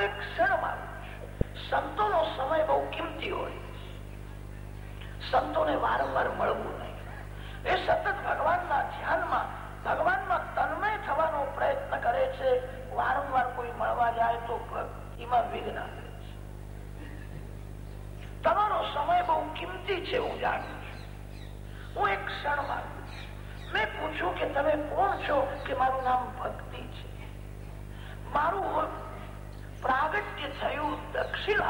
એક ક્ષણ માગું છું. સંતોનો સમય બહુ કિંમતી હોય સંતોને વારંવાર મળવું નહીં. એ સતત ભગવાનના ધ્યાનમાં, ભગવાનમાં તન્મય થવાનો પ્રયત્ન કરે છે. વારંવાર કોઈ મળવા જાય તો ભક્તિમાં વિઘ્ન આવે છે. તમારો સમય બહુ કિંમતી છે, હું જાણું છું. હું એક ક્ષણ છું. મેં પૂછ્યું કે તમે કોણ છો કે મારું નામ ભક્તિ છે? મારું પ્રાગટ્ય થયું દક્ષિણ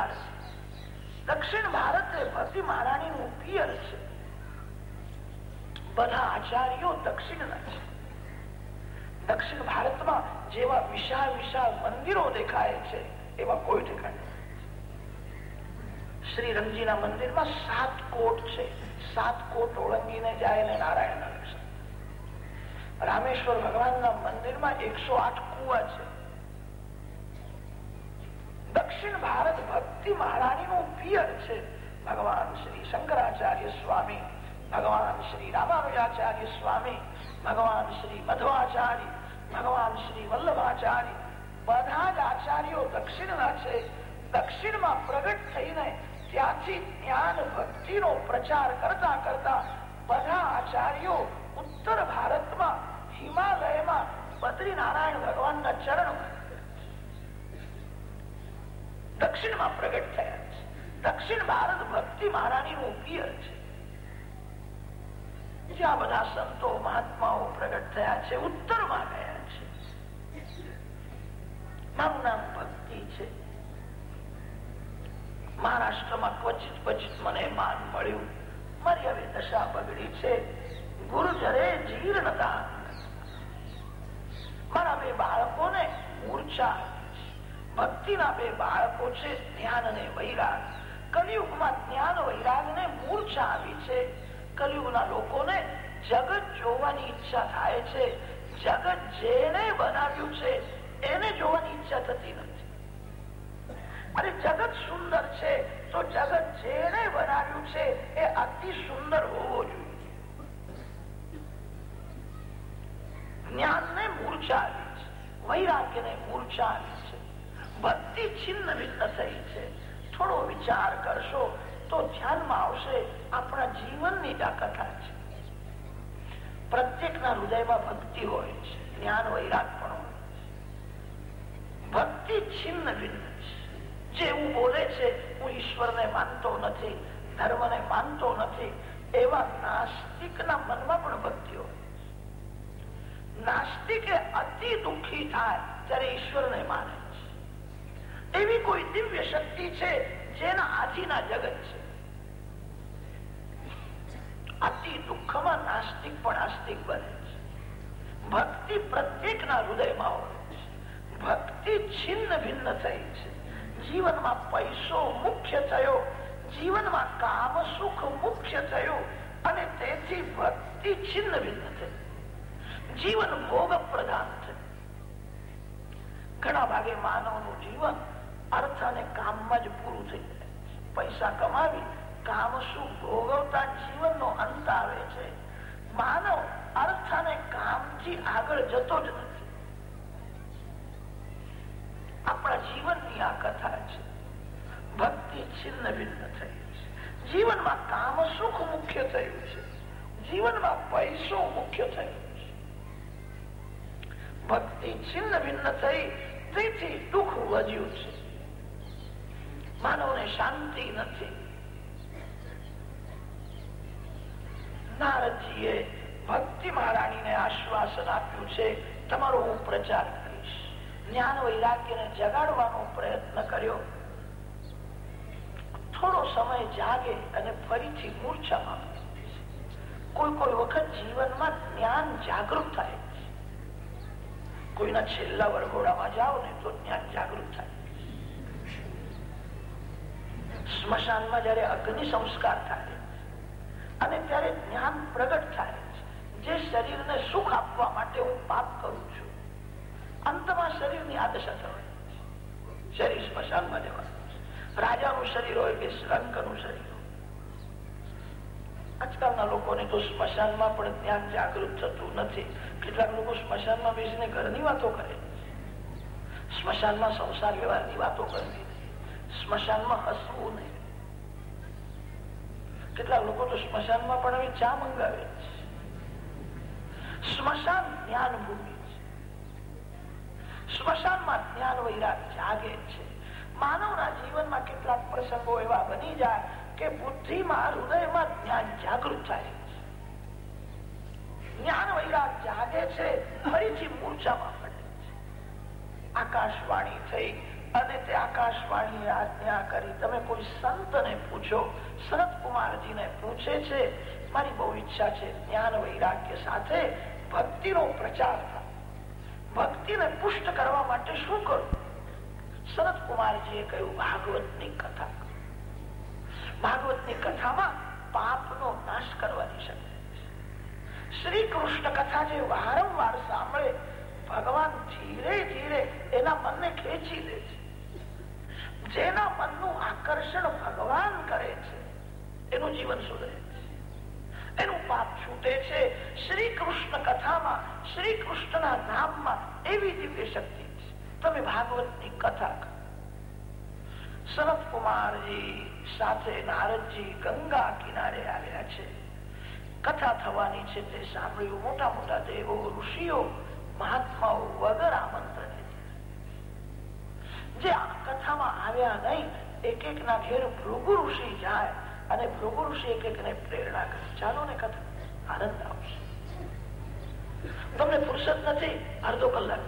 દક્ષિણ ભારત એ ભરતી મહારાણી નું પિયર છે. બધા આચાર્યો દક્ષિણના છે. દક્ષિણ ભારતમાં જેવા વિશાળ વિશાળ મંદિરો દેખાય છે, એવા કોઈ ઠેકાણે શ્રી રંગજીના મંદિરમાં સાત કોટ છે. સાત કોટ ઓળંગીને જાય ને નારાયણ રામેશ્વર ભગવાનના મંદિરમાં એકસો આઠ કુવા છે. દક્ષિણ ભારત ભક્તિ મહારાણીનું પિયર છે. ભગવાન શ્રી શંકરાચાર્ય સ્વામી, ભગવાન શ્રી રામાનુજાચાર્ય સ્વામી, ભગવાન શ્રી મધવાચાર્ય, ભગવાન શ્રી વલ્લભાચાર્ય, બધા જ આચાર્યો દક્ષિણના છે. દક્ષિણમાં પ્રગટ થઈને ત્યાંથી જ્ઞાન ભક્તિનો પ્રચાર કરતા કરતા બધા આચાર્યો ઉત્તર ભારતમાં, હિમાલયમાં બદ્રીનારાયણ ભગવાનના ચરણમાં દક્ષિણમાં પ્રગટ થયા છે દક્ષિણ ભારત ભક્તિ મહારાણીનું પ્રિય છે. જ્યાં બધા સંતો, મહાત્માઓ પ્રગટ થયા છે, ઉત્તરમાં ગયા છે. મારું નામ ભક્તિ છે. મહારાષ્ટ્રમાં ક્વચિત ક્વચિત મને માન મળ્યું. મારી હવે દશા બગડી છે. ગુરુજરે જીર્ણતા મારા બે બાળકોને મૂર્છા ભક્તિના બે બાળકો છે જ્ઞાન અને વૈરાગ. કલિયુગમાં જ્ઞાન વૈરાગ ને મૂર્છા આવી છે. કલિયુગના લોકોને જગત જોવાની ઈચ્છા થાય છે. જગત જેને બનાવ્યું છે, એને જોવાની ઈચ્છા થતી નથી. અરે જગત સુંદર છે, તો જગત જેને બનાવ્યું છે, એ અતિ સુંદર હોવો જોઈએ. જ્ઞાન ને મૂર્છા આવી છે વૈરાગ્ય ને મૂર્છા આવી ભક્તિ છિન્ન ભિન્ન થઈ છે. થોડો વિચાર કરશો તો ધ્યાનમાં આવશે આપણા જીવનની કથા છે. પ્રત્યેકના હૃદયમાં ભક્તિ હોય છે, જ્ઞાન વૈરાગ પણ હોય ભક્તિ છિન્ન ભિન્ન છે બોલે છે, હું ઈશ્વરને માનતો નથી, ધર્મને માનતો નથી, એવા નાસ્તિકના મનમાં પણ ભક્તિ હોય નાસ્તિકે અતિ દુઃખી થાય, ત્યારે ઈશ્વરને માને. એવી કોઈ દિવ્ય શક્તિ છે જેના આધીના જગત છે. અતિ દુઃખમાં નાસ્તિક પણ આસ્તિક બને છે. ભક્તિ પ્રત્યેકના હૃદયમાં હોય છે. ભક્તિ છિન્ન ભિન્ન થઈ છે. જીવનમાં પૈસો મુખ્ય થયો, જીવનમાં કામ સુખ મુખ્ય થયું અને તેથી ભક્તિ છિન્ન ભિન્ન થઈ. જીવન ભોગ પ્રધાન થયું. ઘણા ભાગે માનવનું જીવન કામમાં જ પૂરું થઈ જાય. પૈસા કમાવી, કામ શું ભોગવતા જીવનનો અંત આવે છે? માનવ અર્થ અને કામથી આગળ જતો જ નથી. આપણા જીવનની આ કથા છે. ભક્તિ છિન્ન ભિન્ન થઈ છે. જીવનમાં કામ સુખ મુખ્ય થયું છે. જીવનમાં પૈસો મુખ્ય થયો છે. ભક્તિ છિન્ન ભિન્ન થઈ તેથી દુઃખ વધ્યું છે. માનવને શાંતિ નથી નારદજીએ ભક્તિ મહારાણીને આશ્વાસન આપ્યું છે તમારો હું પ્રચાર કરીશ જ્ઞાન વૈરાગ્યને જગાડવાનો પ્રયત્ન કર્યો થોડો સમય જાગે અને ફરીથી મૂર્છામાં કોઈ કોઈ વખત જીવનમાં જ્ઞાન જાગૃત થાય કોઈના છેલ્લા વરઘોડામાં જાઓ ને તો જ્ઞાન જાગૃત થાય સ્મશાનમાં જયારે અગ્નિ સંસ્કાર થાય અને ત્યારે જ્ઞાન પ્રગટ થાય જે શરીરને સુખ આપવા માટે હું પાપ કરું છું. અંતમાં શરીરની આદશા થવાની શરીર સ્મશાનમાં જવાનું રાજાનું શરીર હોય કે શ્રંકનું શરીર આજકાલના લોકોને તો સ્મશાનમાં પણ જ્ઞાન જાગૃત થતું નથી. કેટલાક લોકો સ્મશાનમાં બેસીને ઘરની વાતો કરે સ્મશાનમાં સંસાર વ્યવહારની વાતો કરવી સ્મશાનમાં હસવું નહીં. કેટલાક લોકો તો સ્મશાનમાં પણ હવે ચા મંગાવે છે. સ્મશાન જ્ઞાન ભૂમિ સ્મશાનમાં જ્ઞાન વૈરાગ જાગે છે. માનવના જીવનમાં કેટલાક પ્રસંગો એવા બની જાય કે બુદ્ધિમાં, હૃદયમાં જ્ઞાન જાગૃત થાય જ્ઞાન વૈરાગ જાગે છે, ફરીથી મૂર્છામાં પડે છે. આકાશવાણી થઈ અને આકાશવાણી આજ્ઞા કરી. તમે કોઈ સંતને પૂછો સનત કુમારજીને પૂછે છે, મારી બહુ ઈચ્છા છે જ્ઞાન વૈરાગ્ય સાથે ભક્તિનો પ્રચાર થાય ભક્તિને પુષ્ટ કરવા માટે શું કરું? સનત કુમારજીએ કહ્યું, ભાગવતની કથા ભાગવતની કથામાં પાપનો નાશ કરવાની શક્તિ શ્રી કૃષ્ણ કથા જે વારંવાર સાંભળે, ભગવાન ધીરે ધીરે એના મનને ખેંચી લે છે. જેના મનનું આકર્ષણ ભગવાન કરે છે, એનું જીવન સુધરે એનું પાપ છૂટે છે શ્રી કૃષ્ણ કથામાં શ્રી કૃષ્ણના નામમાં એવી દિવ્ય શક્તિ છે. તમે ભાગવતની કથા શરદ કુમારજી સાથે નારદજી ગંગા કિનારે આવ્યા છે. કથા થવાની છે તે સાંભળ્યું મોટા મોટા દેવો, ઋષિઓ, મહાત્માઓ વગર આમંત્રણ જે આ કથામાં આવ્યા નહીં. એક એક ના ઘેર ભૃગુ ઋષિ જાય અને ભૃગુ ઋષિ એક એક ને પ્રેરણા કરે. ચાલો ને કથા. આનંદ આવશે. તમને ફુરસત નથી, અડધો કલાક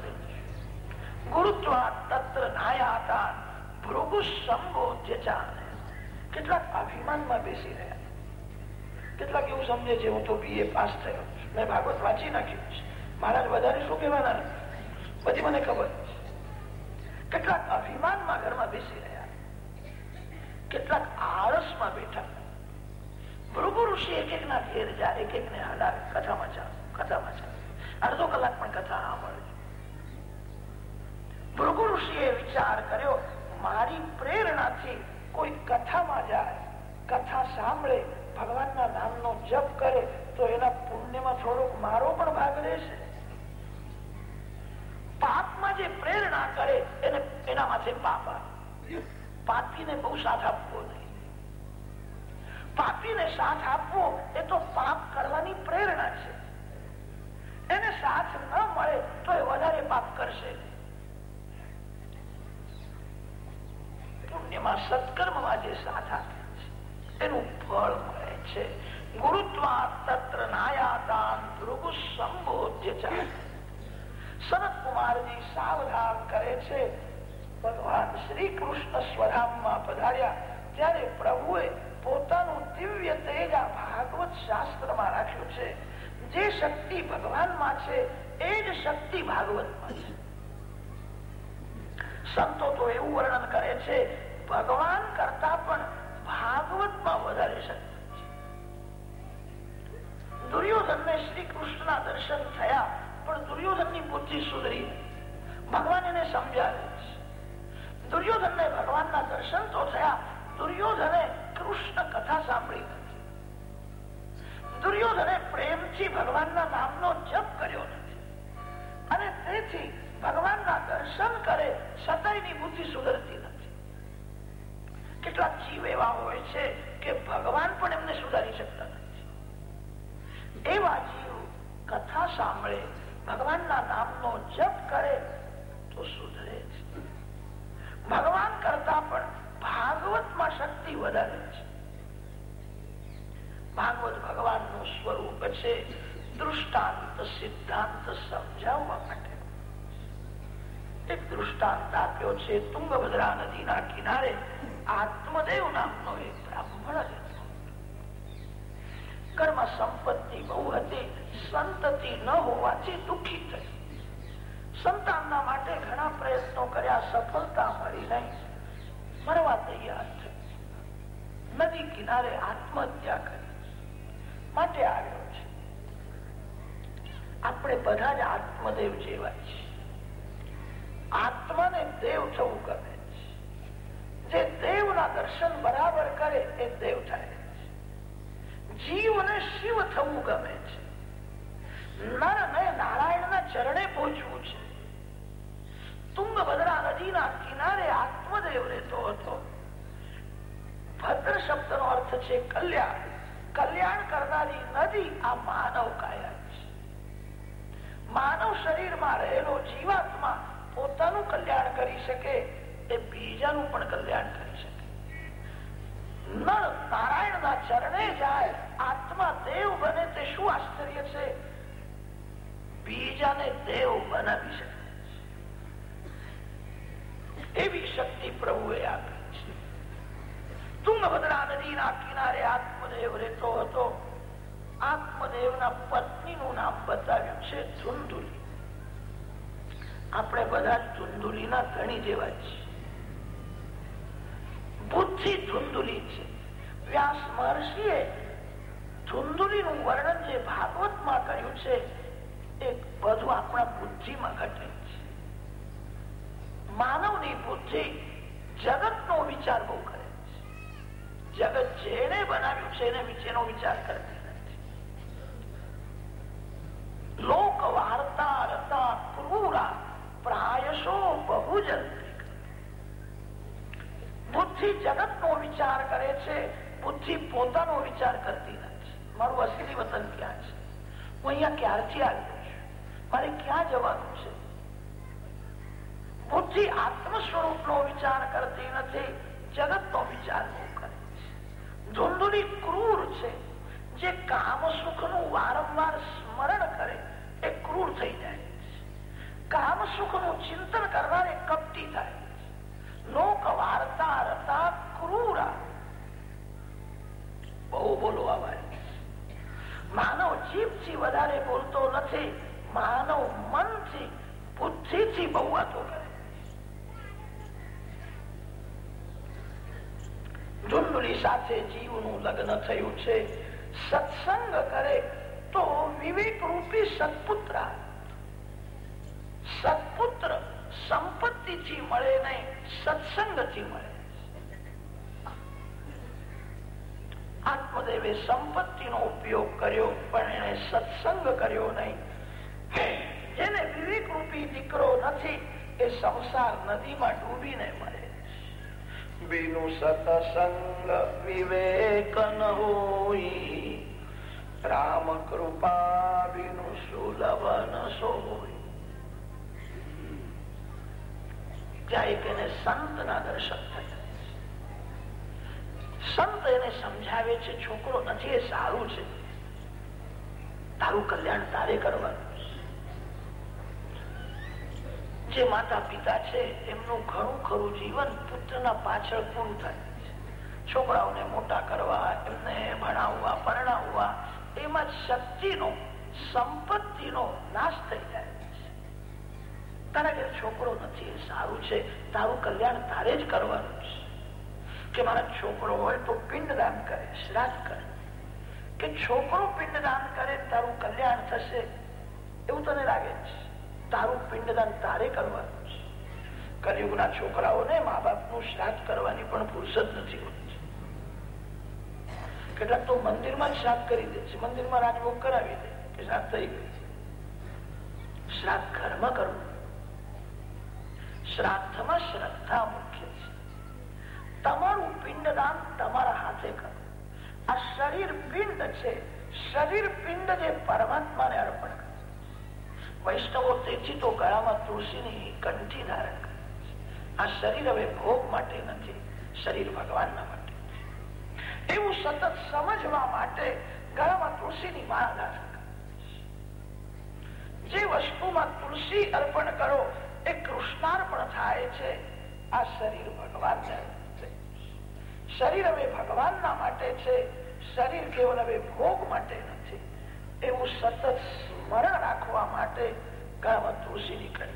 ગુરુત્વા તત્ર નાયા ભૃગુ સંબોધ્ય ચાલે કેટલાક અભિમાનમાં બેસી રહ્યા કેટલાક એવું સમજે છે, હું તો બીએ પાસ થયો મેં ભાગવત વાંચી નાખ્યું છે. વધારે શું કહેવાના? બધી મને ખબર. કેટલાક અભિમાનમાં ઘરમાં બેસી રહ્યા. કેટલાક આળસમાં બેઠા. ભૃગુ ઋષિ એક એક ના ઘેર જા એક એક ને હલાવે. કથામાં ચાલ કથામાં ચાલ અડધો કલાક પણ કથા સાંભળે ભૃગુ ઋષિએ વિચાર કર્યો, મારી પ્રેરણાથી કોઈ કથામાં જાય, કથા સાંભળે, ભગવાનના નામનો જપ કરે, તો એના પુણ્યમાં થોડોક મારો પણ ભાગ રહેશે એને એના માથે પાપીને બહુ સાથ આપવો નહીં. પાપીને સાથ આપવો એ તો પાપ કરવાની પ્રેરણા છે. એને સાથ ન મળે તો એ વધારે પાપ કરશે સત્કર્મમાં જે સાથ આપે છે, એનું ફળ મળે છે. ગુરુત્વા તત્ર નાયાદાન ધ્રુગુ સંબોધ્ય ચાલે. સનત કુમારજી સાવધાન કરે છે ભગવાન શ્રી કૃષ્ણ સ્વધામમાં પધાર્યા. ત્યારે પ્રભુએ પોતાનું દિવ્ય તેજ આ ભાગવત શાસ્ત્રમાં રાખ્યું છે. જે શક્તિ ભગવાનમાં છે, એ જ શક્તિ ભાગવતમાં છે. સંતો તો એવું વર્ણન કરે છે, ભગવાન કરતા પણ ભાગવતમાં વધારે શક્તિ છે. દુર્યોધન ને શ્રી કૃષ્ણના દર્શન થયા, પણ દુર્યોધનની બુદ્ધિ સુધરી ભગવાન એને સમજાવે છે દુર્યોધન ને ભગવાનના દર્શન તો થયા. દુર્યોધને કૃષ્ણ કથા સાંભળી. નથી દુર્યોધને પ્રેમથી ભગવાનના નામનો જપ કર્યો નથી. અને તેથી ભગવાનના દર્શન કરે છતાંયની બુદ્ધિ સુધરતી નથી. કેટલાક જીવ એવા હોય છે કે ભગવાન પણ એમને સુધારી શકતા નથી. એવા જીવ કથા સાંભળે, ભગવાનના નામનો જપ કરે ભગવાન કરતા પણ ભાગવતમાં શક્તિ વધારે છે. ભાગવત ભગવાનનું સ્વરૂપ છે દૃષ્ટાંત, સિદ્ધાંત સમજાવવા માટે. એક દૃષ્ટાંત આપ્યો છે તુંગભદ્રા નદીના કિનારે આત્મદેવ નામનો એક બ્રાહ્મણ કર્મ સંપત્તિ બહુ હતી, સંતતિ ન હોવાથી દુઃખી થઈ સંતાનના માટે ઘણા પ્રયત્નો કર્યા, સફળતા મળી નહીં. મરવા તૈયાર થઈ. નદી કિનારે આત્મહત્યા કરી. માટે આવ્યો છે. આપણે બધા જ આત્મદેવ જેવા છે આત્માને દેવ થવું ગમે છે. જે દેવના દર્શન બરાબર કરે એ દેવ થાય જીવને શિવ થવું ગમે છે. નર ને નારાયણના ચરણે પહોંચવું છે. તુંગભદ્રા નદીના કિનારે આત્મદેવ રહેતો હતો ભદ્ર શબ્દ નો અર્થ છે કલ્યાણ કલ્યાણ કરનારી નદી આ માનવ કાયા છે માનવ શરીરમાં રહેલો જીવાત્મા પોતાનું કલ્યાણ કરી શકે એ બીજાનું પણ કલ્યાણ કરી શકે નળ નારાયણ ના ચરણે જાય આત્મા દેવ બને તે શું આશ્ચર્ય છે બીજાને દેવ બનાવી શકે એવી શક્તિ પ્રભુએ આપી છે. તુંગભદ્રા નદીના કિનારે આત્મદેવ રહેતો હતો. આત્મદેવના પત્નીનું નામ બતાવ્યું છે ધુંધુલી આપણે બધા ધુંધુલીના ધણી જેવા બુદ્ધિ ધુંધુલી છે. વ્યાસ મહર્ષિએ ધુંધુલીનું વર્ણન જે ભાગવતમાં કર્યું છે, એ બધું આપણા બુદ્ધિમાં ઘટે છે. માનવની બુદ્ધિ જગતનો વિચાર બહુ કરે છે. જગત જેને બનાવ્યું છે એને વિશેનો વિચાર કરતી લોક વાર્તા રતા ક્રૂરા પ્રાયશો બહુજન બુદ્ધિ જગત નો વિચાર કરે છે, બુદ્ધિ પોતાનો વિચાર કરતી નથી. મારું અસલી વતન ક્યાં છે? હું અહીંયા ક્યારથી આવ્યો છું? મારે ક્યાં જવાનું છે? બુદ્ધિ આત્મ સ્વરૂપ નો વિચાર કરતી નથી જગત નો વિચાર કરે છે. ધૂંધુની ક્રૂર છે. જે કામ સુખનું વારંવાર સ્મરણ કરે, એ ક્રૂર થઈ જાય કામ સુખનું ચિંતન કરનારે કપટી થાય લોક વાર્તા રતા ક્રૂરા બહુ બોલવા વાળી માનવ જીભથી વધારે બોલતો નથી, માનવ મનથી, બુદ્ધિથી બહુ વાતો કરે ઝુંડુલી સાથે જીવનું લગ્ન થયું છે. સત્સંગ કરે તો વિવેક રૂપી સત્પુત્ર. સત્પુત્ર સંપત્તિથી મળે નહીં, સત્સંગથી મળે. આત્મદેવે સંપત્તિ નો ઉપયોગ કર્યો, પણ એને સત્સંગ કર્યો નહીં. જેને વિવેક રૂપી દીકરો નથી, એ સંસાર નદીમાં ડૂબીને મળે બીનું સતસંગ વિવેક ન હોય રામ કૃપા બિનુ સુલભ ન સોય એને સંત ના દર્શન થયા સંત એને સમજાવે છે, છોકરો નથી, એ સારું છે. તારું કલ્યાણ તારે કરવાનું. જે માતા પિતા છે, એમનું ઘણું ખરું જીવન પુત્રના પાછળ પૂરું થાય છોકરાઓને મોટા કરવા, એમને ભણાવવા, પરણાવવા, એમાં શક્તિનો, સંપત્તિનો નાશ થઈ જાય તારા કે છોકરો નથી, એ સારું છે, તારું કલ્યાણ તારે જ કરવાનું છે. કે મારા છોકરો હોય તો પિંડદાન કરે, શ્રાદ્ધ કરે. કે છોકરો પિંડદાન કરે તારું કલ્યાણ થશે એવું તને લાગે છે તારું પિંડદાન તારે કરવાનું છે. કલયુગના છોકરાઓને મા બાપનું શ્રાદ્ધ કરવાની પણ ફુરસદ નથી હોતી. કેટલાક તો મંદિરમાં જ શ્રાદ્ધ કરી દે છે. મંદિરમાં રાજભોગ કરાવી દે કે શ્રાદ્ધ થઈ ગયું શ્રાદ્ધ ઘરમાં કરવું. શ્રાદ્ધમાં શ્રદ્ધા મુખ્ય છે. તમારું પિંડદાન તમારા હાથે કરો. આ શરીર પિંડ છે. શરીર પિંડ જે પરમાત્માને અર્પણ વૈષ્ણવો તેથી તો ગળામાં તુલસીની કંઠી ધારણ કરે આ શરીર હવે ભોગ માટે નથી, શરીર ભગવાનના માટે એવું સતત સમજવા માટે ગળામાં તુલસીની માળા ધારણ જે વસ્તુમાં તુલસી અર્પણ કરો, એ કૃષ્ણાર્પણ થાય છે, આ શરીર ભગવાન શરીર હવે ભગવાનના માટે છે, શરીર કેવલ હવે ભોગ માટે નથી. એવું સતત સ્મરણ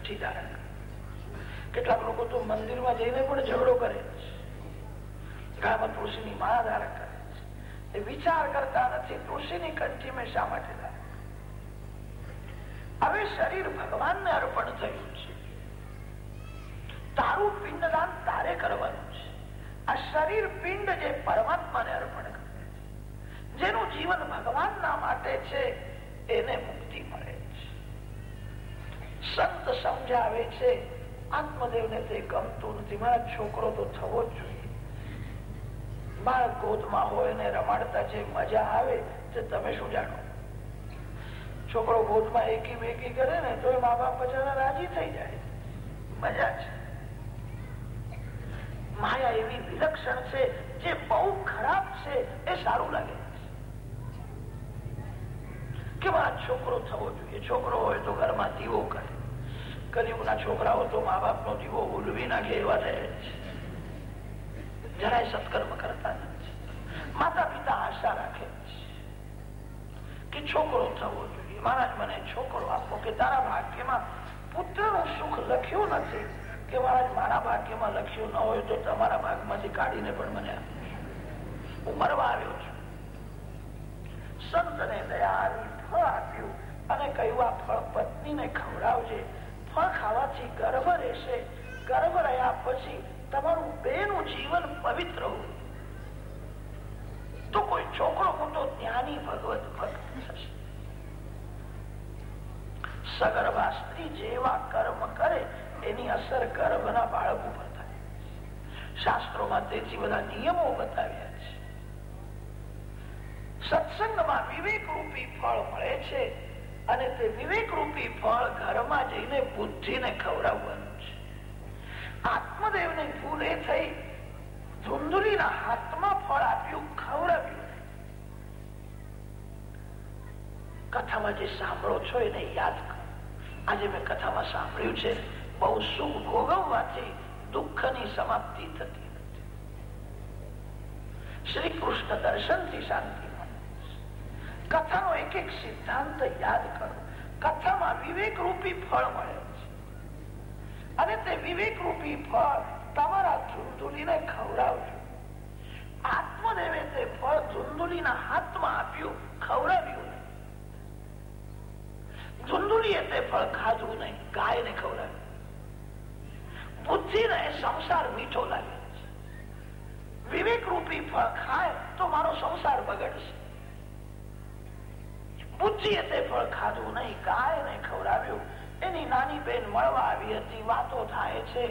કંઠી કેટલાક લોકો તો મંદિરમાં જઈને પણ ઝઘડો કરે છે. ગળામાં તુલસીની માં ધારણ કરે છે. વિચાર કરતા નથી, તુલસીની કંઠી મેં શા માટે હવે શરીર ભગવાનને અર્પણ થયું છે. તારું પિંડદાન તારે કરવાનું છે. આ શરીર પિંડ જે પરમાત્માને અર્પણ કરે જેનું જીવન ભગવાનના માટે છે, એને મુક્તિ મળે સંત સમજાવે છે, આત્મદેવને તે ગમતું નથી. મારા છોકરો તો થવો જ જોઈએ. બાળક ગોદમાં હોય ને રમાડતા જે મજા આવે, તે તમે શું જાણો? છોકરો ગોદમાં એકી બેકી કરે ને તો મા બાપ બચારા રાજી થઈ જાય. મજા છે. માયા એવી વિલક્ષણ છે, જે બહુ ખરાબ છે, એ સારું લાગે. કે મારા છોકરો થવો જોઈએ? છોકરો હોય તો ઘરમાં દીવો કરે. ગરીબના છોકરાઓ તો મા બાપ નો દીવો ઉલવી નાખે એવા રહે જરાય સત્કર્મ કરતા નથી. માતા પિતા આશા રાખે કે છોકરો થવો જોઈએ. મહારાજ મને છોકરો આપો કે તારા ભાગ્યમાં પુત્રનું સુખ લખ્યું નથી કે મહારાજ મારા ભાગ્યમાં લખ્યું ન હોય તો તમારા ભાગમાંથી કાઢીને પણ મને આપો હું મરવા આવ્યો છું. સંતને દયા આવી ફળ આપ્યું અને કહ્યું, આ ફળ પત્નીને ખવડાવજે. ફળ ખાવાથી ગર્ભ રહેશે. ગર્ભ રહ્યા પછી તમારું બેનું જીવન પવિત્ર હોય. તો કોઈ છોકરો મોટો જ્ઞાની ભગવત ભક્ત થશે સગર્ભા સ્ત્રી જેવા કર્મ કરે, એની અસર ગર્ભના બાળક ઉપર થાય. શાસ્ત્રોમાં તેથી બધા નિયમો બતાવ્યા સત્સંગમાં વિવેક રૂપી ફળ મળે છે અને તે વિવેક રૂપી ફળ ઘરમાં જઈને બુદ્ધિને ખવડાવવાનું છે. કથામાં જે સાંભળો છો એને યાદ કરો. આજે મેં કથામાં સાંભળ્યું છે, બહુ સુખ ભોગવવાથી દુઃખની સમાપ્તિ થતી નથી. શ્રી કૃષ્ણ દર્શનથી શાંતિ કથાનો એક એક સિદ્ધાંત યાદ કરો. કથામાં વિવેક રૂપી ફળ મળે છે. અને તે વિવેક રૂપી ફળ તમારા ધૂંધુલીને ખવડાવજો. આત્મદેવે તે ફળ ધુંધુલીના હાથમાં આપ્યું, ખવડાવ્યું નહીં. ધુંધુલીએ તે ફળ ખાધું નહીં, ગાયને ખવડાવ્યું. બુદ્ધિને સંસાર મીઠો લાગે છે. વિવેક રૂપી ફળ ખાય તો મારો સંસાર બગડશે. બુદ્ધિએ તે ફળ ખાધું નહીં ગાયને ખવડાવ્યું? એની નાની બેન મળવા આવી હતી, વાતો થાય છે.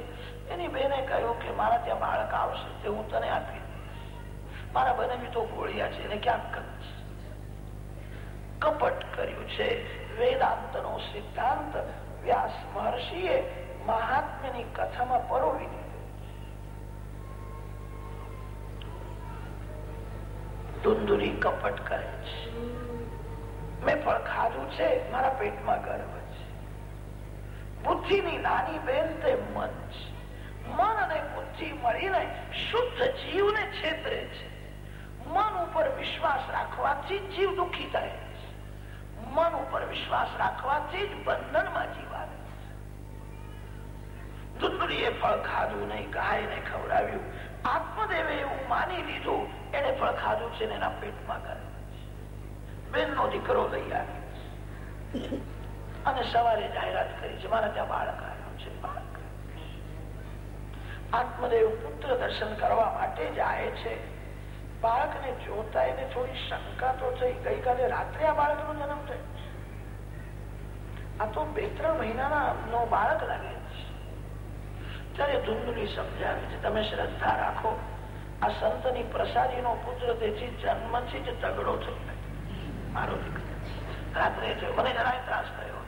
એની બેને કહ્યું કે મારા ત્યાં બાળક આવશે, તે હું તને આપી મારા બને તો ગોળિયા છે, એને ક્યાંક કપટ કર્યું છે. વેદાંત નો સિદ્ધાંત વ્યાસ મહર્ષિએ મહાત્મ્યની કથામાં પરોવી દીધો. ધુંધુરી કપટ કરે છે. મેં પણ ખાધું છે. મારા પેટમાં ગર્વ છે. બુદ્ધિની નાની બેન તે મન છે. મન અને બુદ્ધિ મળીને શુદ્ધ જીવને છેતરે છે. મન ઉપર વિશ્વાસ રાખવાથી જીવ દુઃખી થાય છે. મન ઉપર વિશ્વાસ રાખવાથી જ બંધનમાં જીવ આવે ધુંધળીએ ફળ ખાધું નહીં, ગાયને ખવડાવ્યું. આત્મદેવે એવું માની લીધું એને ફળ ખાધું છે એના પેટમાં ગર્વ બેન નો દીકરો લઈ આવી. અને સવારે જાહેરાત કરી છે, મારા ત્યાં બાળક આવ્યો છે આત્મદેવ પુત્ર દર્શન કરવા માટે જાય છે. બાળકને જોતા એને થોડી શંકા તો થઈ. ગઈકાલે રાત્રે આ બાળક નો જન્મ થયો આ તો બે ત્રણ મહિનાના નો બાળક લાગે છે. ત્યારે ધુંધલી સમજાવે છે, તમે શ્રદ્ધા રાખો. આ સંતની પ્રસાદી નો પુત્ર તેથી જન્મથી જ તગડો થઈ મારો રાત્રે થયો મને જરાય ત્રાસ થયો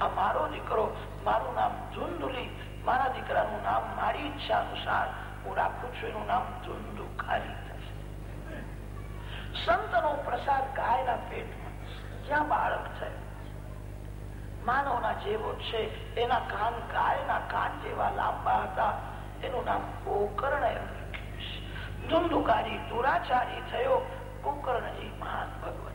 આ મારો દીકરો, મારું નામ ધુંધુલી, મારા દીકરાનું નામ મારી ઈચ્છા અનુસાર હું રાખું છું, એનું નામ ધુંધુકારી થશે. સંતનો પ્રસાદ ગાયના પેટમાં જ્યાં બાળક છે. માનવના જેવો છે, એના કાન ગાયના કાન જેવા લાંબા હતા. એનું નામ ગોકર્ણ ધુંધુકારી દુરાચારી થયો, ગોકર્ણજી મહાન ભક્ત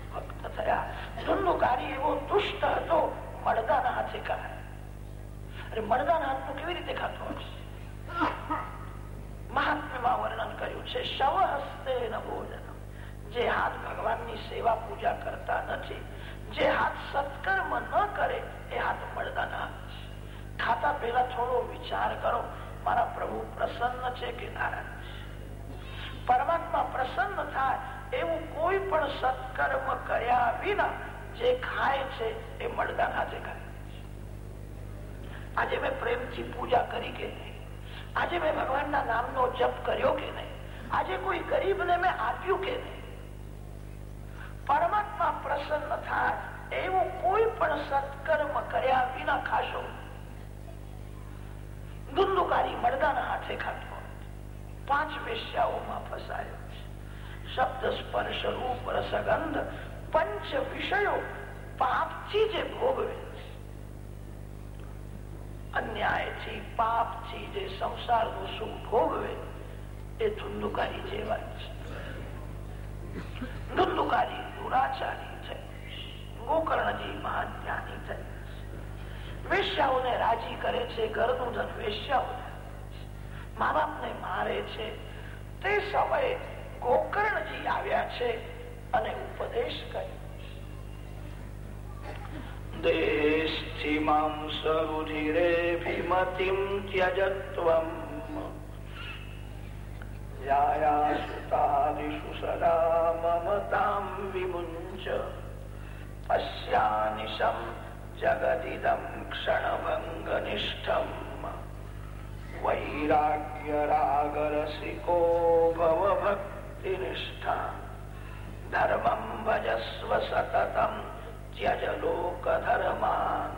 નથી, જે હાથ સત્કર્મ ન કરે, એ હાથ મળદાના હાથ ખાતા પહેલા થોડો વિચાર કરો, મારા પ્રભુ પ્રસન્ન છે કે નારાયણ પરમાત્મા પ્રસન્ન થાય એવું કોઈ પણ સત્કર્મ કર્યા વિના જે ખાય છે એ મળદાના હાથે ખાય. આજે મેં પ્રેમથી પૂજા કરી કે નહીં? આજે મેં ભગવાનના નામનો જપ કર્યો કે નહીં? આજે કોઈ ગરીબને મેં આપ્યું કે નહીં? પરમાત્મા પ્રસન્ન થાય એવું કોઈ પણ સત્કર્મ કર્યા વિના ખાશો. ધુંધુકારી મળદાના હાથે ખાતો. પાંચ વેશ્યાઓમાં ફસાયો. શબ્દ સ્પર્શ રૂપ રસગંધ પંચ વિષયો પાપથી જે ભોગવે અન્યાયથી પાપથી જે સંસારનું સુખ ભોગવે એ ધુંધુકારી જેવા છે ધુંધુકારી દુરાચારી છે ગોકર્ણજી મહાજ્ઞાની છે વેશ્યાઓને રાજી કરે છે ઘરનું ધન વેશ્યાઓ મા બાપને મારે છે તે સમયે ગોકર્ણજી આવ્યા છે અને ઉપદેશ કર્યો દેસ્થિમાં સરુધિરેભિમતિમ ત્યજત્વમ. યાયાસુતાદિષુ સદા મમતાં વિમુંચ પશ્યાનિશમ જગદિદમ ક્ષણભંગનિષ્ઠમ વૈરાગ્યરાગરસિકો ભવ ભક્તિનિષ્ઠા ધર્મમ ભજસ્વ સતતમ ત્યજ લોક ધર્માન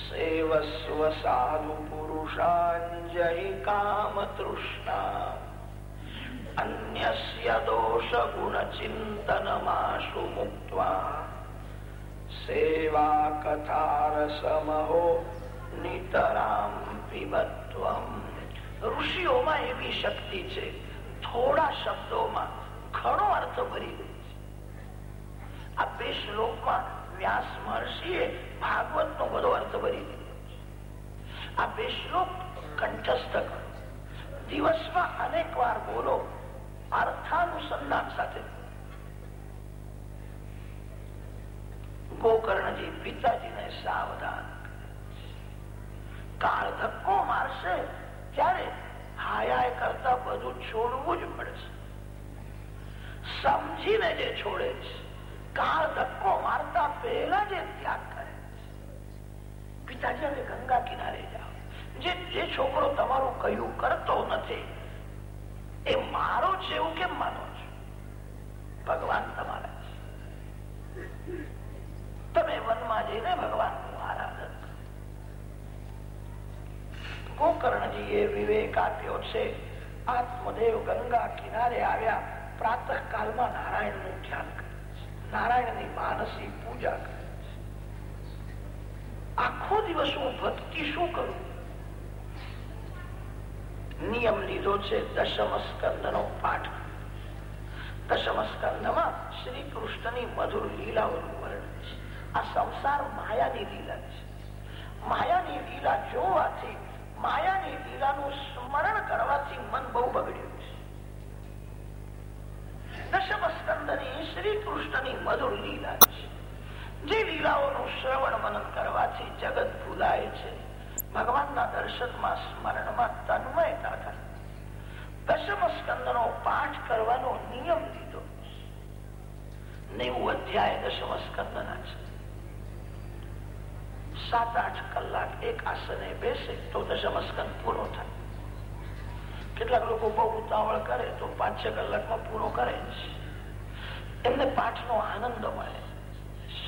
સેવસ્વ સાધુ પુરુષાંજય કામ તૃષ્ણા અન્યસ્ય દોષ ગુણ ચિંતનમાશુ મુક્ત્વા સેવા કથારસમહો નિતરામ પીબત્વમ ઋષિઓમાં એવી શક્તિ છે થોડા શબ્દોમાં ઘણો અર્થ ભરી દે છે. આ બે શ્લોકમાં વ્યાસ મહર્ષિએ ભાગવત નો બધો અર્થ ભરી દીધો આ બે શ્લોક કંઠસ્થ કરો દિવસમાં અનેક વાર બોલો, અર્થાનુસંધાન સાથે. ગોકર્ણજી પિતાજીને સાવધાન કાળ ધક્કો મારશે ત્યારે હાયા કરતા બધું છોડવું જ પડશે સમજીને જે છોડે છે, કાળ ધક્કો મારતા પહેલા જે ત્યાગ કરે પિતાજી, હવે ગંગા કિનારે જાઓ. જે જે છોકરો તમારું કયું કરતો નથી, એ મારો છે એવું કેમ માનો છો? ભગવાન તમારા તમે વનમાં જઈને ભગવાનનું ગોકર્ણજીએ વિવેક આપ્યો છે. આત્મદેવ ગંગા કિનારે આવ્યા પ્રાતઃ કાલમાં નારાયણનું ધ્યાન કરે નારાયણની માનસી પૂજા કરે આખો દિવસ હું ભક્તિ શું કરું? નિયમ લીધો છે દશમ સ્કંદ નો પાઠ. દશમ સ્કંદમાં શ્રી કૃષ્ણની મધુર લીલાઓનું વર્ણન છે. આ સંસાર માયાની લીલા છે. માયાની લીલા જોવાથી માયાની લીલાનું સ્મરણ કરવાથી મન બહુ બગડ્યું છે. દશમ શ્રી કૃષ્ણની મધુર લીલા જે લીલાઓનું શ્રવણ મનન કરવાથી જગત ભૂલાય છે. ભગવાનના દર્શનમાં સ્મરણમાં તન્મયતા થાય દશમ સ્કંદ નો પાઠ કરવાનો નિયમ લીધો નેવું અધ્યાય દશમ સ્કંદ છે. સાત આઠ કલાક એક આસને બેસે તો દશમસ્કન પૂરો થાય. કેટલાક લોકો બહુ ઉતાવળ કરે તો પાંચ છ કલાકમાં પૂરો કરે છે એમને પાઠનો આનંદ મળે.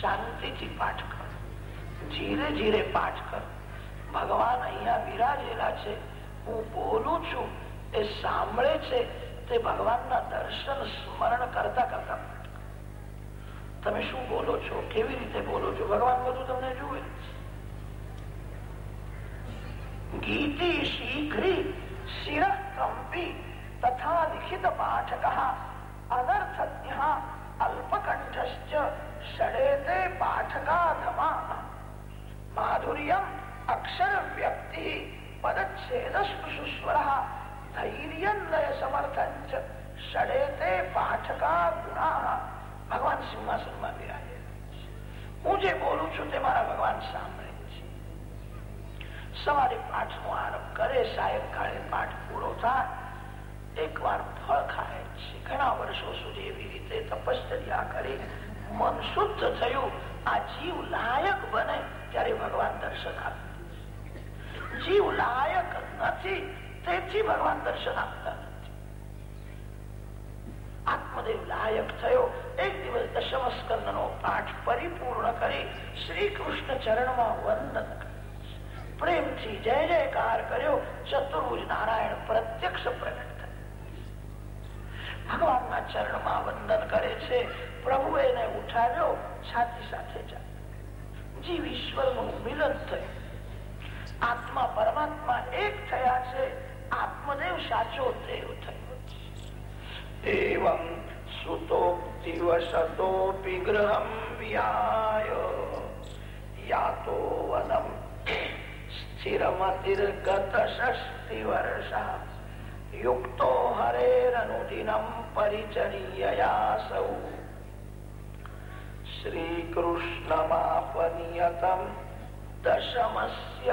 શાંતિથી પાઠ કર. ધીરે ધીરે પાઠ કર. ભગવાન અહીંયા વિરાજેલા છે. હું બોલું છું. એ સાંભળે છે. તે ભગવાનના દર્શન સ્મરણ કરતા કરતા. તમે શું બોલો છો? કેવી રીતે બોલો છો? ભગવાન બધું તમને જુએ ગીતી શીઘ્રી શિર કંપી તથા લિખિત પાઠક અનર્થજ્ઞ અલ્પકંઠશ્ચ ષડેતે પાઠકાધમા માધુર્યમ અક્ષર વ્યક્તિ પદચ્છેદ સ્પૃશુસ્વર ધૈર્યલય સમર્થંચ ષડેતે પાઠકા ગુણા ભગવાન સિંહાસનમાં બિરાજે હું જે બોલું છું તે મારા ભગવાન સાંભળે છે સવારે પાઠ નો આરંભ કરે, સાયંકાળે પાઠ પૂરો થાય. એક વાર ફળ ખાય છે. ઘણા વર્ષો સુધી એવી રીતે તપશ્ચર્યા કરી. મન શુદ્ધ થયું. આ જીવ લાયક બને ત્યારે ભગવાન દર્શન આપે. તેથી ભગવાન દર્શન આપતા આત્મદેવ લાયક થયો. એક દિવસ દશમસ્કંદ નો પાઠ પરિપૂર્ણ કરી શ્રી કૃષ્ણ ચરણમાં વંદન પ્રેમથી જય જયકાર કર્યો ચતુર્ભુજ નારાયણ પ્રત્યક્ષ પ્રગટ ભગવાનના ચરણમાં વંદન કરે છે પ્રભુ એને ઉઠાવ્યો, છાતી સાથે જીવ ઈશ્વરનું મિલન થયું. આત્મા પરમાત્મા એક થયા છે, આત્મદેવ સાચો દેવ થયો એવં સુતોક્તિવશતોપી ગ્રહમ વ્યાય, યાતો વનમ સ્થિરમતિર્ગત ષષ્ટિ વર્ષા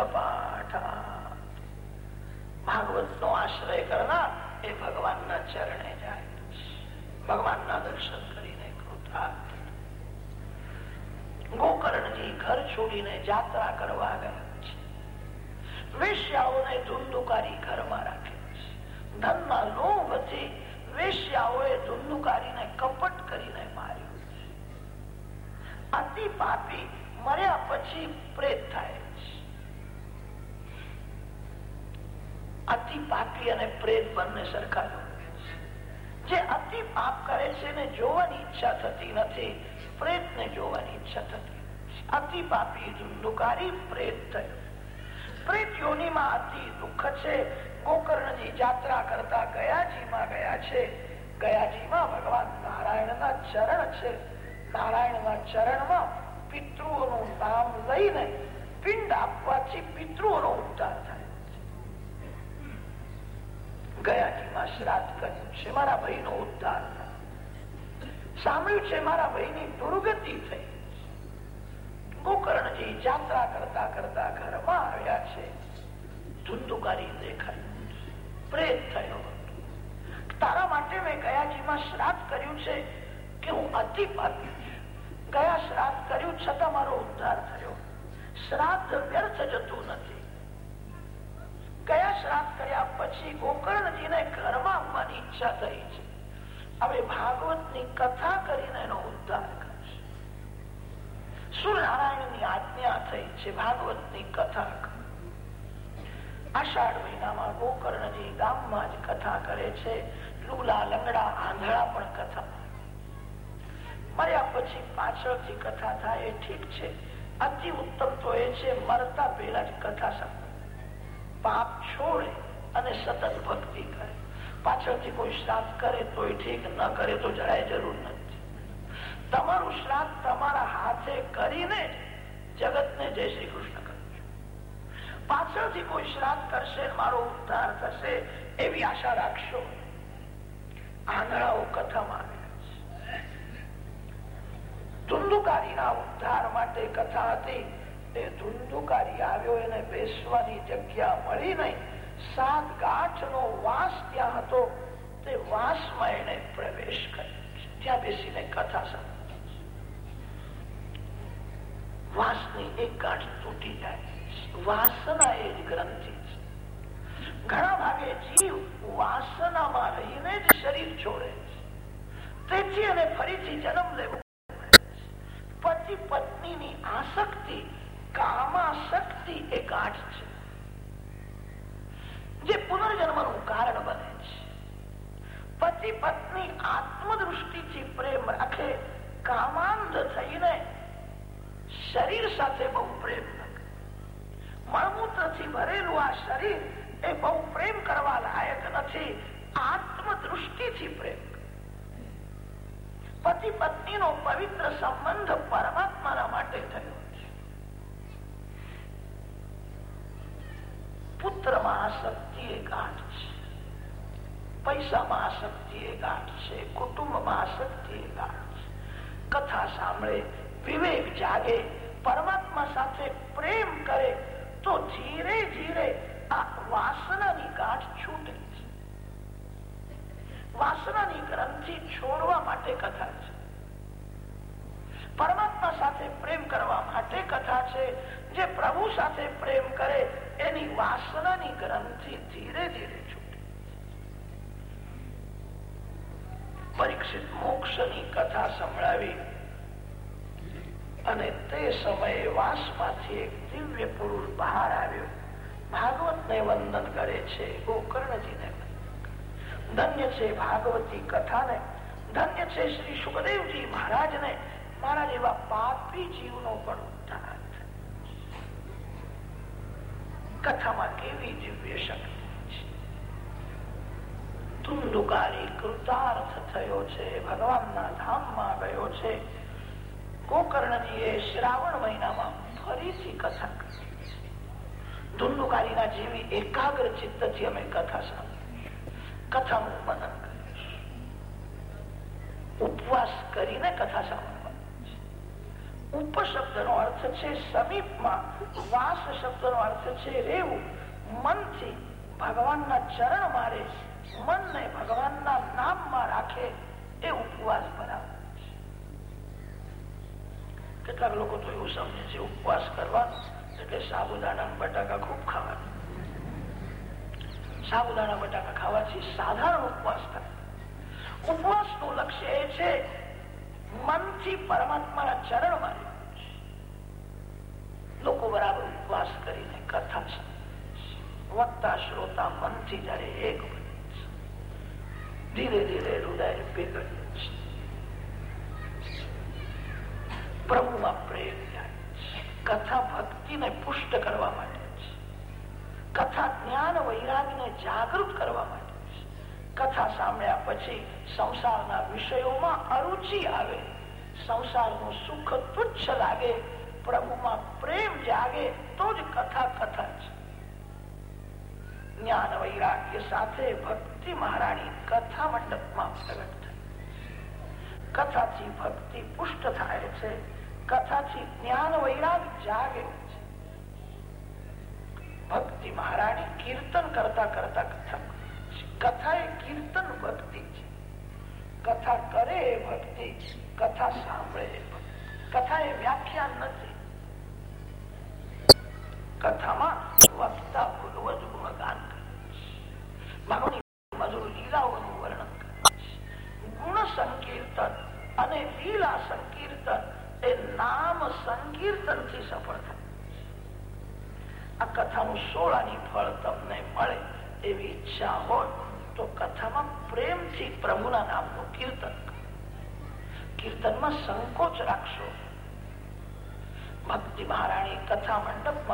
પાઠા ભાગવત નો આશ્રય કરનાર એ ભગવાનના ચરણે જાય ભગવાનના દર્શન કરીને કૃતાર્થ ગોકર્ણજી ઘર છોડીને જાત્રા કરવા ગયા વેશ્યાઓને ધૂંધુકારી ઘરમાં રાખે ધનના લોભથી વેશ્યાઓએ ધૂંધુકારીને કપટ કરીને માર્યું અતિ પાપી મર્યા પછી પ્રેત થાય અતિ પાપી અને પ્રેત બંને સરખા જે અતિ પાપ કરે છે ને જોવાની ઈચ્છા થતી નથી પ્રેત ને જોવાની ઈચ્છા થતી અતિ પાપી, ધૂંધુકારી, પ્રેત થયો. ગોકર્ણજી જાત્રા કરતા ગયાજીમાં ગયા છે. ગયાજીમાં ભગવાન નારાયણના ચરણ છે. નારાયણના ચરણમાં પિતૃઓનું નામ લઈને પિંડ આપવાથી પિતૃઓનો ઉદ્ધાર થાય ગયાજીમાં શ્રાદ્ધ કર્યું છે. મારા ભાઈ નો ઉદ્ધાર સાંભળ્યું છે, મારા ભાઈ ની દુર્ગતિ થઈ. ગોકર્ણજી જાત્રા કરતા કરતા ઘરમાં આવ્યા છે. ધુંધુકારી દેખાય. પ્રેત થયો તારા માટે મેં ગયાજીમાં શ્રાદ્ધ કર્યું છે કે હું અતિ પાપી ગયા શ્રાદ્ધ કર્યું છતાં મારો ઉદ્ધાર થયો. શ્રાદ્ધ વ્યર્થ જતું નથી. ગયા શ્રાદ્ધ કર્યા પછી ગોકર્ણજીને ઘરમાં આવવાની ઈચ્છા થઈ છે. હવે ભાગવતની કથા કરીને એનો ઉદ્ધાર કરશે સૂર્યનારાયણ આજ્ઞા થઈ છે, ભાગવતની કથા આષાઢ મહિનામાં ગોકર્ણજી ગામમાં જ કથા કરે છે, લુલા લંગડા આંધળા પણ કથા મર્યા પછી પાછળથી કથા થાય એ ઠીક છે, અતિ ઉત્તમ તો એ છે, મરતા પહેલા જ કથા સાંભળે. પાપ છોડે અને સતત ભક્તિ કરે. પાછળથી કોઈ શ્રાપ કરે તો ઠીક, ન કરે તો જરાય જરૂર નથી. તમારું શ્રાદ્ધ તમારા હાથે કરીને જગત ને જય શ્રી કૃષ્ણ પાછળથી કોઈ શ્રાદ્ધ કરશે, મારો ઉદ્ધાર થશે એવી આશા રાખશો. આંધળાઓ કથામાં ધુંધુકારીના માટે કથા હતી. એ ધુંધુકારી આવ્યો, એને બેસવાની જગ્યા મળી સાત ગાંઠ નો વાસ ત્યાં હતો. તે વાસમાં એને પ્રવેશ કર્યો ત્યાં બેસીને કથા સાંભળી. વાસની એક ગાંઠ તૂટી જાય. વાસના એ જ ગ્રંથિ છે. ઘણા ભાગે જીવ વાસનામાં રહીને જ શરીર છોડે છે. તેથી એને ફરીથી જન્મ લેવો પતિ પત્નીની આસક્તિ કામાશક્તિ એ ગાંઠ છે. જે પુનર્જન્મનું કારણ બને છે. પતિ પત્ની આત્મદૃષ્ટિથી પ્રેમ રાખે કામાંધ થઈને શરીર સાથે બહુ પ્રેમથી ભરેલું આ શરીર એ બહુ પ્રેમ કરવા લાયક નથી, આત્મદૃષ્ટિથી પ્રેમ. પતિ પત્ની નો પવિત્ર સંબંધ પરમાત્માના માટે થયો છે. પુત્રમાં આસક્તિ એ ગાંઠ છે. પૈસામાં આસક્તિ એ ગાંઠ છે. કુટુંબમાં આસક્તિ એ ગાંઠ છે. કથા સાંભળે, વિવેક જાગે પરમાત્મા સાથે પ્રેમ કરે, તો ધીરે ધીરે આ વાસનાની ગાંઠ છૂટે છે. વાસનાની ગ્રંથિ છોડવા માટે કથા છે. પરમાત્મા સાથે પ્રેમ કરવા માટે કથા છે. જે પ્રભુ સાથે પ્રેમ કરે, એની વાસનાની ગ્રંથિ ધીરે ધીરે છૂટે. પરીક્ષિત મોક્ષની કથા સંભળાવી અને તે સમયે વાસમાંથી એક દિવ્ય પુરુષ બહાર આવ્યો. ભાગવત ને વંદન કરે છે ગોકર્ણજીને ધન્ય છે ભાગવતી કથાને. ધન્ય છે શ્રી સુખદેવજી મહારાજને. મારા જેવા પાપી જીવનો પણ ઉદ્ધાર કથામાં કેવી દિવ્ય શક્તિ છે. ધુંધુકારી કૃતાર્થ થયો છે. ભગવાનના ધામમાં ગયો છે. ગોકર્ણજીએ શ્રાવણ મહિનામાં ફરીથી કથા કરી ધુંધુકારીના જેવી એકાગ્ર ચિત્તથી અમે કથા સાંભળી કથાનું મનન ઉપવાસ કરીને કથા સાંભળવાની ઉપશબ્દ નો અર્થ છે સમીપમાં. વાસ શબ્દ નો અર્થ છે રેવું. મનથી ભગવાનના ચરણ મારે મનને ભગવાનના નામમાં રાખે એ ઉપવાસ બરાબર કેટલાક લોકો તો એવું સમજે છે, ઉપવાસ કરવાનો એટલે સાબુદાણા બટાકા ખૂબ ખાવાનું. સાબુદાણા, બટાકા ખાવાથી સાધારણ ઉપવાસ થાય. ઉપવાસનું લક્ષ્ય એ છે, મનથી પરમાત્માના ચરણમાં લોકો બરાબર ઉપવાસ કરીને કથા વક્તા, શ્રોતા મનથી જયારે એક ધીરે ધીરે હૃદય પીગળ્યું છે પ્રભુમાં પ્રેમ કથા ભક્તિને પુષ્ટ કરવા માટે, કથા જ્ઞાન વૈરાગને જાગૃત કરવા માટે, કથા સાંભળ્યા પછી સંસારના વિષયોમાં અરુચિ આવે, સંસારનું સુખ તુચ્છ લાગે, પ્રભુમાં પ્રેમ જાગે, તો જ કથા કથા છે. જ્ઞાન વૈરાગ્ય સાથે ભક્તિ મહારાણી કથા મંડપમાં પ્રગટ કથાથી ભક્તિ પુષ્ટ થાય છે કથાથી જ્ઞાન વૈરાગ જાગે છે ભક્તિ મહારાણી કીર્તન કરતા કરતા કથા કથા એ કીર્તન ભક્તિ છે કથા કરે એ ભક્તિ કથા સાંભળે કથા એ વ્યાખ્યાન નથી કથામાં વક્તા પૂર્વજ ગુણગાન ભગવાનની મધુર અને લીલા સંકીર્તન એ નામ સંકીર્તનથી સફળ થાય. આ કથાનું સોળાની ફળ તમને મળે એવી ઈચ્છા હોય તો કથામાં પ્રેમથી પ્રભુના નામનું કીર્તન કીર્તનમાં સંકોચ રાખશો. ભક્તિ મહારાણી કથા મંડપમાં